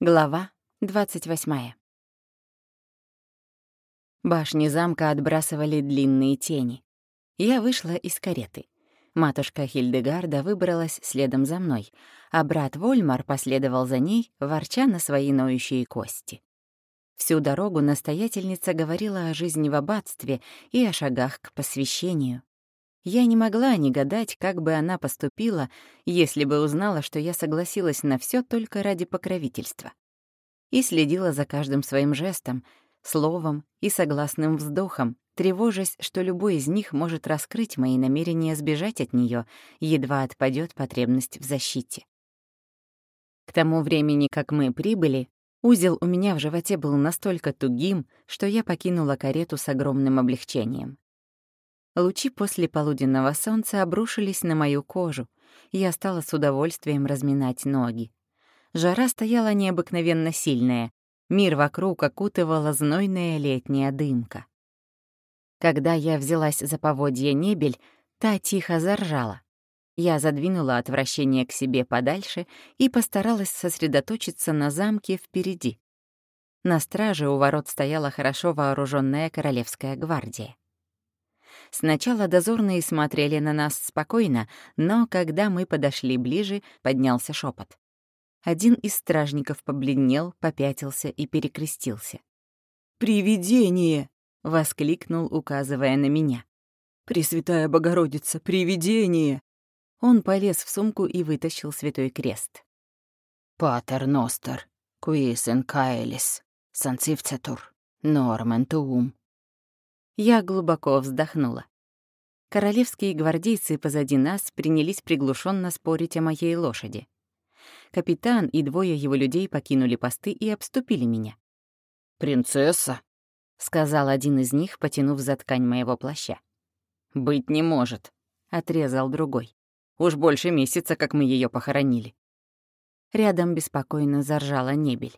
Глава 28. Башни замка отбрасывали длинные тени. Я вышла из кареты. Матушка Хильдегарда выбралась следом за мной, а брат Вольмар последовал за ней, ворча на свои ноющие кости. Всю дорогу настоятельница говорила о жизни в аббатстве и о шагах к посвящению. Я не могла не гадать, как бы она поступила, если бы узнала, что я согласилась на все только ради покровительства. И следила за каждым своим жестом, словом и согласным вздохом, тревожась, что любой из них может раскрыть мои намерения сбежать от нее, едва отпадет потребность в защите. К тому времени, как мы прибыли, узел у меня в животе был настолько тугим, что я покинула карету с огромным облегчением. Лучи после полуденного солнца обрушились на мою кожу. Я стала с удовольствием разминать ноги. Жара стояла необыкновенно сильная. Мир вокруг окутывала знойная летняя дымка. Когда я взялась за поводья небель, та тихо заржала. Я задвинула отвращение к себе подальше и постаралась сосредоточиться на замке впереди. На страже у ворот стояла хорошо вооруженная королевская гвардия. Сначала дозорные смотрели на нас спокойно, но когда мы подошли ближе, поднялся шепот. Один из стражников побледнел, попятился и перекрестился. «Привидение!» — воскликнул, указывая на меня. «Пресвятая Богородица, привидение!» Он полез в сумку и вытащил святой крест. «Патер Ностер, куисен каэлис, санцивцетур, нормен туум, я глубоко вздохнула. Королевские гвардейцы позади нас принялись приглушенно спорить о моей лошади. Капитан и двое его людей покинули посты и обступили меня. «Принцесса», — сказал один из них, потянув за ткань моего плаща. «Быть не может», — отрезал другой. «Уж больше месяца, как мы ее похоронили». Рядом беспокойно заржала Небель.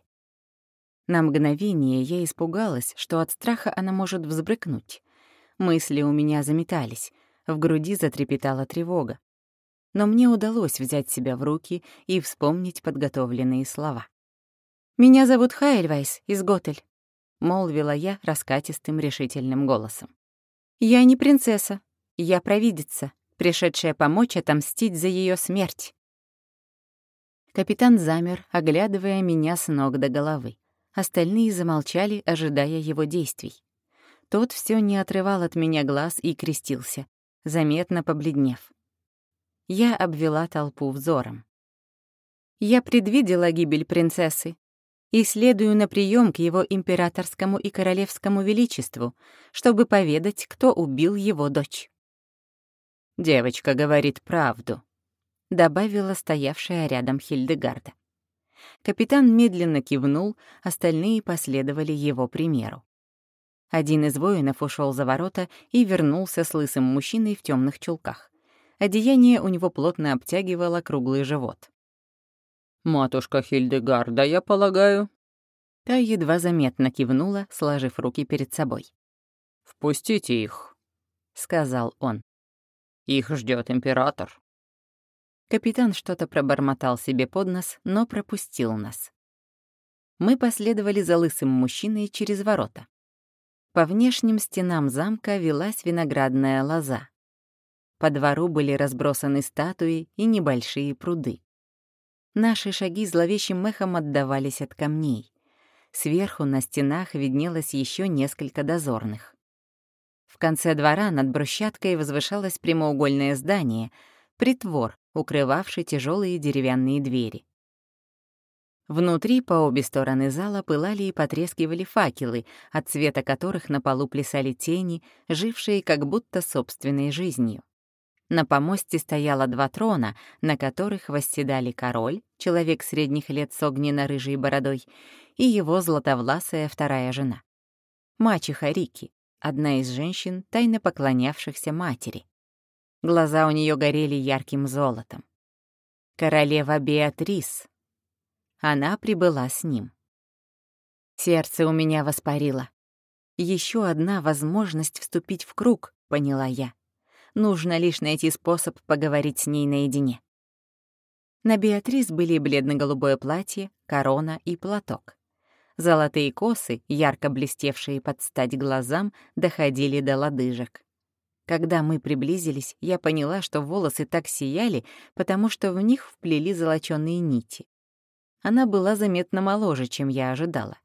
На мгновение я испугалась, что от страха она может взбрыкнуть. Мысли у меня заметались, в груди затрепетала тревога. Но мне удалось взять себя в руки и вспомнить подготовленные слова. «Меня зовут Хайльвайс из Готель», — молвила я раскатистым решительным голосом. «Я не принцесса, я провидица, пришедшая помочь отомстить за ее смерть». Капитан замер, оглядывая меня с ног до головы. Остальные замолчали, ожидая его действий. Тот все не отрывал от меня глаз и крестился, заметно побледнев. Я обвела толпу взором. Я предвидела гибель принцессы и следую на прием к его императорскому и королевскому величеству, чтобы поведать, кто убил его дочь. «Девочка говорит правду», — добавила стоявшая рядом Хильдегарда. Капитан медленно кивнул, остальные последовали его примеру. Один из воинов ушел за ворота и вернулся с лысым мужчиной в темных чулках. Одеяние у него плотно обтягивало круглый живот. «Матушка Хильдегарда, я полагаю?» Та едва заметно кивнула, сложив руки перед собой. «Впустите их», — сказал он. «Их ждет император». Капитан что-то пробормотал себе под нос, но пропустил нас. Мы последовали за лысым мужчиной через ворота. По внешним стенам замка велась виноградная лоза. По двору были разбросаны статуи и небольшие пруды. Наши шаги зловещим мехом отдавались от камней. Сверху на стенах виднелось еще несколько дозорных. В конце двора над брусчаткой возвышалось прямоугольное здание — притвор, укрывавший тяжелые деревянные двери. Внутри по обе стороны зала пылали и потрескивали факелы, от цвета которых на полу плясали тени, жившие как будто собственной жизнью. На помосте стояло два трона, на которых восседали король, человек средних лет с огненно-рыжей бородой, и его златовласая вторая жена. Мачеха Рики, одна из женщин, тайно поклонявшихся матери. Глаза у нее горели ярким золотом. Королева Беатрис. Она прибыла с ним. Сердце у меня воспарило. Еще одна возможность вступить в круг, поняла я. Нужно лишь найти способ поговорить с ней наедине. На Беатрис были бледно-голубое платье, корона и платок. Золотые косы, ярко блестевшие под стать глазам, доходили до лодыжек. Когда мы приблизились, я поняла, что волосы так сияли, потому что в них вплели золочёные нити. Она была заметно моложе, чем я ожидала,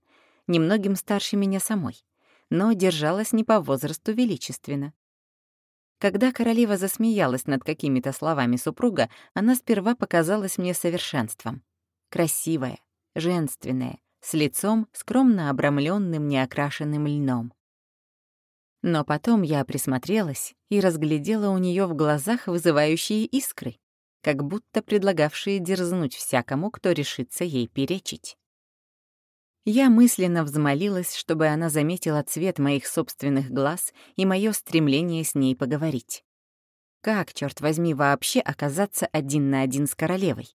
немногим старше меня самой, но держалась не по возрасту величественно. Когда королева засмеялась над какими-то словами супруга, она сперва показалась мне совершенством. Красивая, женственная, с лицом, скромно обрамленным неокрашенным льном. Но потом я присмотрелась и разглядела у нее в глазах вызывающие искры, как будто предлагавшие дерзнуть всякому, кто решится ей перечить. Я мысленно взмолилась, чтобы она заметила цвет моих собственных глаз и мое стремление с ней поговорить. Как, черт возьми, вообще оказаться один на один с королевой?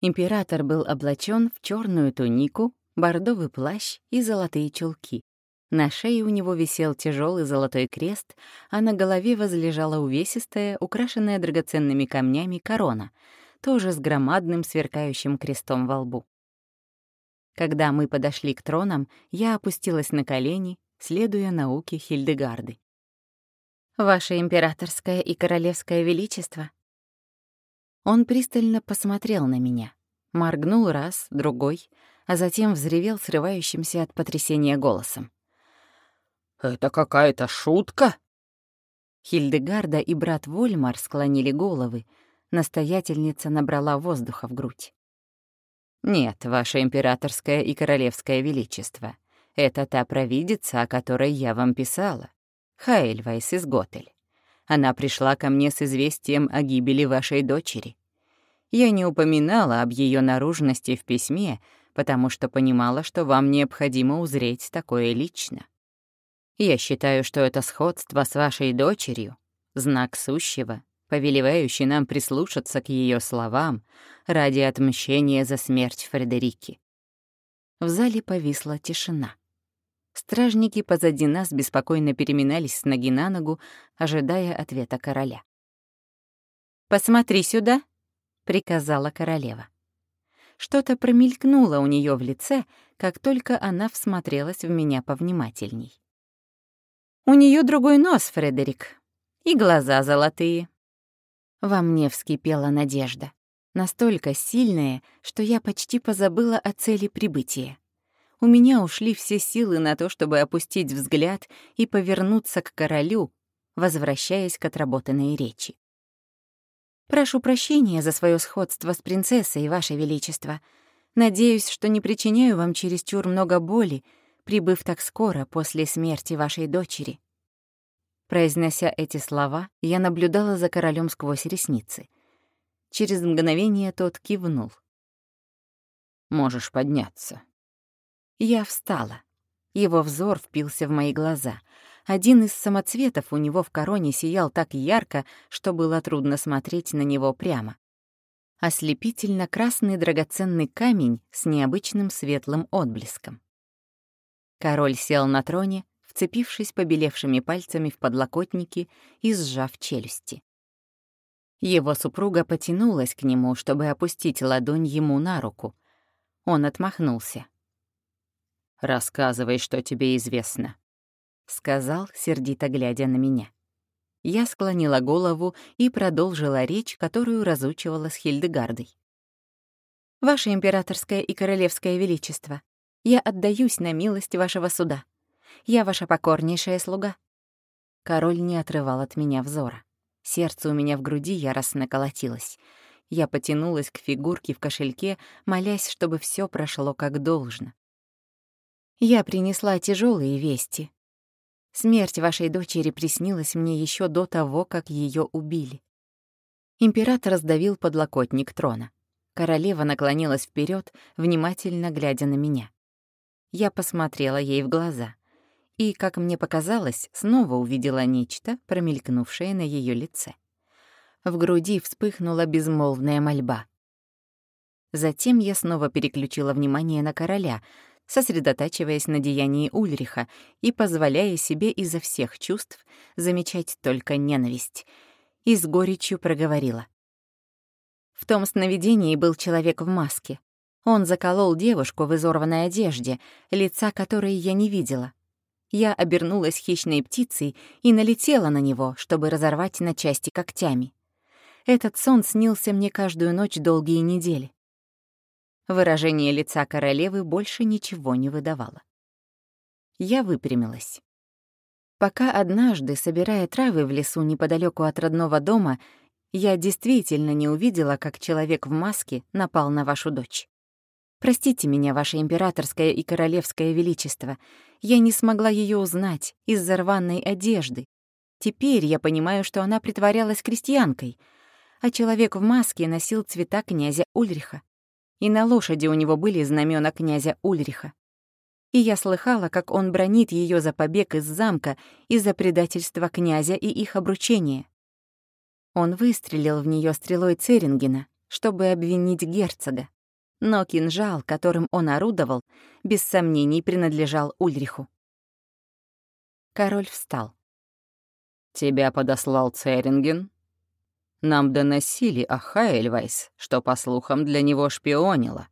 Император был облачен в черную тунику, бордовый плащ и золотые чулки. На шее у него висел тяжелый золотой крест, а на голове возлежала увесистая, украшенная драгоценными камнями корона, тоже с громадным сверкающим крестом во лбу. Когда мы подошли к тронам, я опустилась на колени, следуя науке Хильдегарды. «Ваше императорское и королевское величество!» Он пристально посмотрел на меня, моргнул раз, другой, а затем взревел срывающимся от потрясения голосом. «Это какая-то шутка?» Хильдегарда и брат Вольмар склонили головы, настоятельница набрала воздуха в грудь. «Нет, ваше императорское и королевское величество. Это та провидица, о которой я вам писала. Хайльвайс из Готель. Она пришла ко мне с известием о гибели вашей дочери. Я не упоминала об ее наружности в письме, потому что понимала, что вам необходимо узреть такое лично. Я считаю, что это сходство с вашей дочерью — знак сущего, повелевающий нам прислушаться к ее словам ради отмщения за смерть Фредерики. В зале повисла тишина. Стражники позади нас беспокойно переминались с ноги на ногу, ожидая ответа короля. «Посмотри сюда», — приказала королева. Что-то промелькнуло у нее в лице, как только она всмотрелась в меня повнимательней. «У нее другой нос, Фредерик, и глаза золотые, во мне вскипела надежда. Настолько сильная, что я почти позабыла о цели прибытия. У меня ушли все силы на то, чтобы опустить взгляд и повернуться к королю, возвращаясь к отработанной речи. «Прошу прощения за свое сходство с принцессой, Ваше Величество. Надеюсь, что не причиняю вам чересчур много боли, прибыв так скоро после смерти вашей дочери». Произнося эти слова, я наблюдала за королем сквозь ресницы. Через мгновение тот кивнул. «Можешь подняться». Я встала. Его взор впился в мои глаза. Один из самоцветов у него в короне сиял так ярко, что было трудно смотреть на него прямо. Ослепительно красный драгоценный камень с необычным светлым отблеском. Король сел на троне, вцепившись побелевшими пальцами в подлокотники и сжав челюсти. Его супруга потянулась к нему, чтобы опустить ладонь ему на руку. Он отмахнулся. «Рассказывай, что тебе известно», — сказал, сердито глядя на меня. Я склонила голову и продолжила речь, которую разучивала с Хильдегардой. «Ваше императорское и королевское величество, я отдаюсь на милость вашего суда. Я ваша покорнейшая слуга». Король не отрывал от меня взора. Сердце у меня в груди яростно колотилось. Я потянулась к фигурке в кошельке, молясь, чтобы все прошло как должно. Я принесла тяжелые вести. Смерть вашей дочери приснилась мне еще до того, как ее убили. Император раздавил подлокотник трона. Королева наклонилась вперед, внимательно глядя на меня. Я посмотрела ей в глаза и, как мне показалось, снова увидела нечто, промелькнувшее на ее лице. В груди вспыхнула безмолвная мольба. Затем я снова переключила внимание на короля, сосредотачиваясь на деянии Ульриха и позволяя себе изо всех чувств замечать только ненависть, и с горечью проговорила. В том сновидении был человек в маске. Он заколол девушку в изорванной одежде, лица которой я не видела. Я обернулась хищной птицей и налетела на него, чтобы разорвать на части когтями. Этот сон снился мне каждую ночь долгие недели. Выражение лица королевы больше ничего не выдавало. Я выпрямилась. Пока однажды, собирая травы в лесу неподалеку от родного дома, я действительно не увидела, как человек в маске напал на вашу дочь. Простите меня, ваше императорское и королевское величество, я не смогла ее узнать из-за рваной одежды. Теперь я понимаю, что она притворялась крестьянкой, а человек в маске носил цвета князя Ульриха и на лошади у него были знамена князя Ульриха. И я слыхала, как он бронит ее за побег из замка из-за предательства князя и их обручения. Он выстрелил в нее стрелой Церингена, чтобы обвинить герцога. Но кинжал, которым он орудовал, без сомнений принадлежал Ульриху. Король встал. «Тебя подослал Церинген?» Нам доносили о Хайльвайс, что, по слухам, для него шпионила.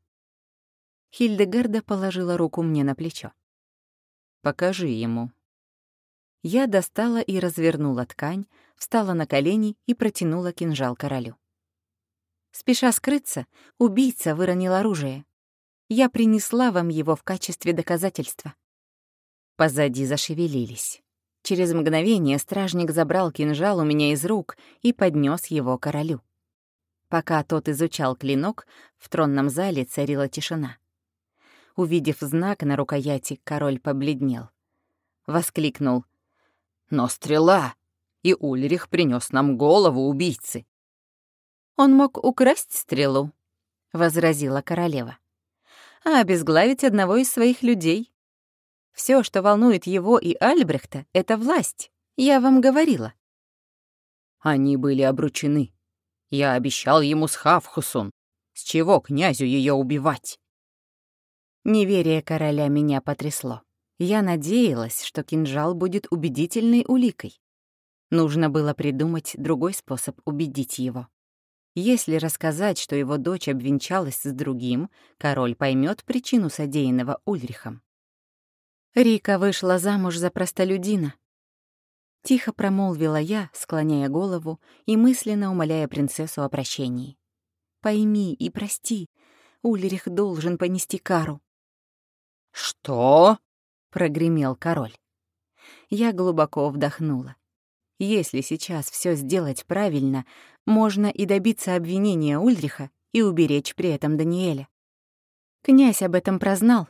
Хильдегарда положила руку мне на плечо. «Покажи ему». Я достала и развернула ткань, встала на колени и протянула кинжал королю. Спеша скрыться, убийца выронил оружие. Я принесла вам его в качестве доказательства. Позади зашевелились. Через мгновение стражник забрал кинжал у меня из рук и поднес его королю. Пока тот изучал клинок, в тронном зале царила тишина. Увидев знак на рукояти, король побледнел. Воскликнул. «Но стрела! И Ульрих принес нам голову убийцы!» «Он мог украсть стрелу», — возразила королева. «А обезглавить одного из своих людей все, что волнует его и Альбрехта, — это власть. Я вам говорила. Они были обручены. Я обещал ему с Хавхусун. С чего князю ее убивать? Неверие короля меня потрясло. Я надеялась, что кинжал будет убедительной уликой. Нужно было придумать другой способ убедить его. Если рассказать, что его дочь обвенчалась с другим, король поймет причину содеянного Ульрихом. Рика вышла замуж за простолюдина. Тихо промолвила я, склоняя голову и мысленно умоляя принцессу о прощении. «Пойми и прости, Ульрих должен понести кару». «Что?» — прогремел король. Я глубоко вдохнула. Если сейчас все сделать правильно, можно и добиться обвинения Ульриха и уберечь при этом Даниэля. Князь об этом прознал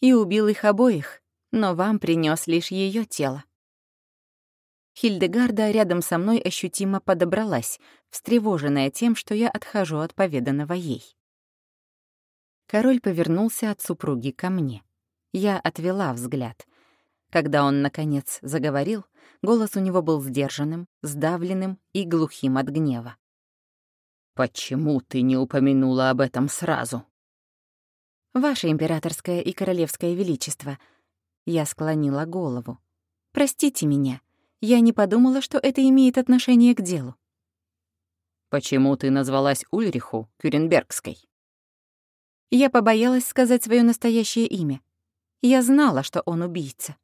и убил их обоих, но вам принес лишь ее тело. Хильдегарда рядом со мной ощутимо подобралась, встревоженная тем, что я отхожу от поведанного ей. Король повернулся от супруги ко мне. Я отвела взгляд. Когда он, наконец, заговорил, голос у него был сдержанным, сдавленным и глухим от гнева. «Почему ты не упомянула об этом сразу?» «Ваше императорское и королевское величество», я склонила голову. «Простите меня. Я не подумала, что это имеет отношение к делу». «Почему ты назвалась Ульриху Кюренбергской?» Я побоялась сказать свое настоящее имя. Я знала, что он убийца.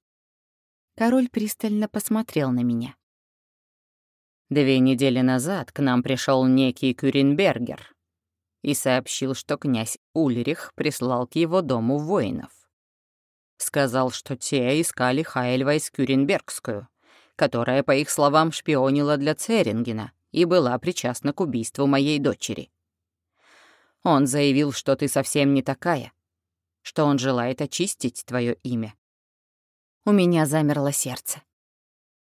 Король пристально посмотрел на меня. Две недели назад к нам пришел некий Кюренбергер и сообщил, что князь Ульрих прислал к его дому воинов. Сказал, что те искали Хайльвайс Кюренбергскую, которая, по их словам, шпионила для Церингена и была причастна к убийству моей дочери. Он заявил, что ты совсем не такая, что он желает очистить твое имя. У меня замерло сердце.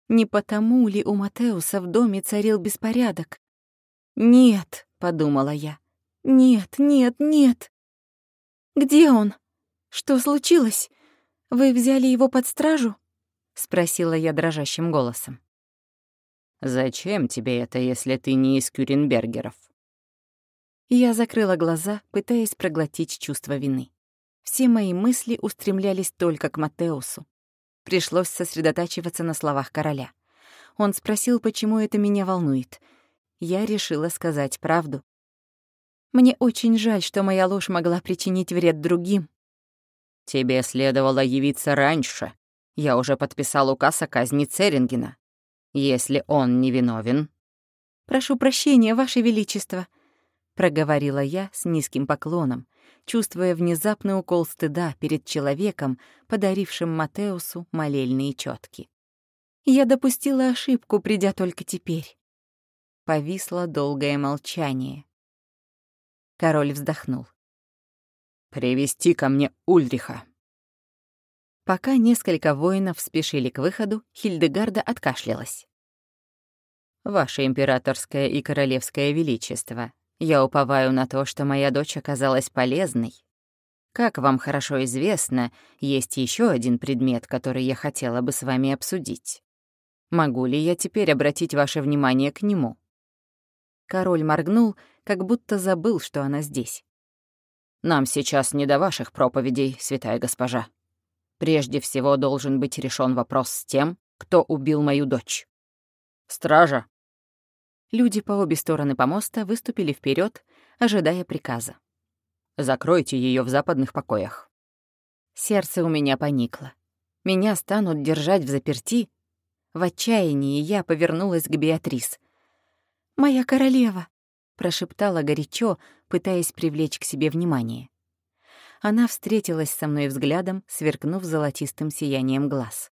Не потому ли у Матеуса в доме царил беспорядок? «Нет», — подумала я. «Нет, нет, нет». «Где он? Что случилось? «Вы взяли его под стражу?» — спросила я дрожащим голосом. «Зачем тебе это, если ты не из Кюренбергеров?» Я закрыла глаза, пытаясь проглотить чувство вины. Все мои мысли устремлялись только к Матеусу. Пришлось сосредотачиваться на словах короля. Он спросил, почему это меня волнует. Я решила сказать правду. Мне очень жаль, что моя ложь могла причинить вред другим. Тебе следовало явиться раньше. Я уже подписал указ о казни Церингена. Если он невиновен... «Прошу прощения, Ваше Величество», — проговорила я с низким поклоном, чувствуя внезапный укол стыда перед человеком, подарившим Матеусу молельные четки. «Я допустила ошибку, придя только теперь». Повисло долгое молчание. Король вздохнул. «Привести ко мне Ульриха». Пока несколько воинов спешили к выходу, Хильдегарда откашлялась. «Ваше императорское и королевское величество, я уповаю на то, что моя дочь оказалась полезной. Как вам хорошо известно, есть еще один предмет, который я хотела бы с вами обсудить. Могу ли я теперь обратить ваше внимание к нему?» Король моргнул, как будто забыл, что она здесь. «Нам сейчас не до ваших проповедей, святая госпожа. Прежде всего должен быть решен вопрос с тем, кто убил мою дочь. Стража!» Люди по обе стороны помоста выступили вперед, ожидая приказа. «Закройте ее в западных покоях». Сердце у меня поникло. Меня станут держать в заперти. В отчаянии я повернулась к Беатрис. «Моя королева!» — прошептала горячо, пытаясь привлечь к себе внимание. Она встретилась со мной взглядом, сверкнув золотистым сиянием глаз.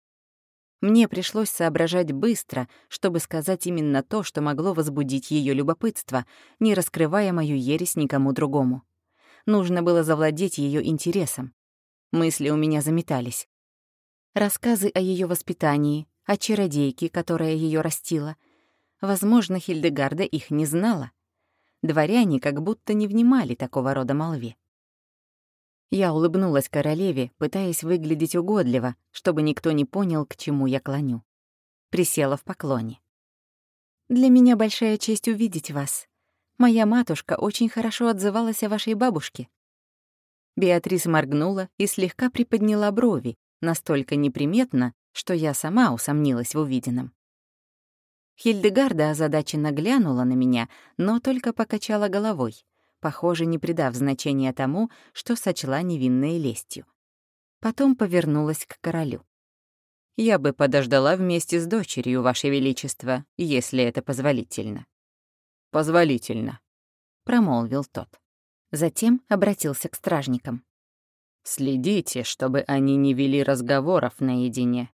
Мне пришлось соображать быстро, чтобы сказать именно то, что могло возбудить ее любопытство, не раскрывая мою ересь никому другому. Нужно было завладеть ее интересом. Мысли у меня заметались. Рассказы о ее воспитании, о чародейке, которая ее растила — Возможно, Хильдегарда их не знала. Дворяне как будто не внимали такого рода молве. Я улыбнулась королеве, пытаясь выглядеть угодливо, чтобы никто не понял, к чему я клоню. Присела в поклоне. «Для меня большая честь увидеть вас. Моя матушка очень хорошо отзывалась о вашей бабушке». Беатрис моргнула и слегка приподняла брови, настолько неприметно, что я сама усомнилась в увиденном. Хильдегарда озадаченно глянула на меня, но только покачала головой, похоже, не придав значения тому, что сочла невинной лестью. Потом повернулась к королю. «Я бы подождала вместе с дочерью, Ваше Величество, если это позволительно». «Позволительно», — промолвил тот. Затем обратился к стражникам. «Следите, чтобы они не вели разговоров наедине.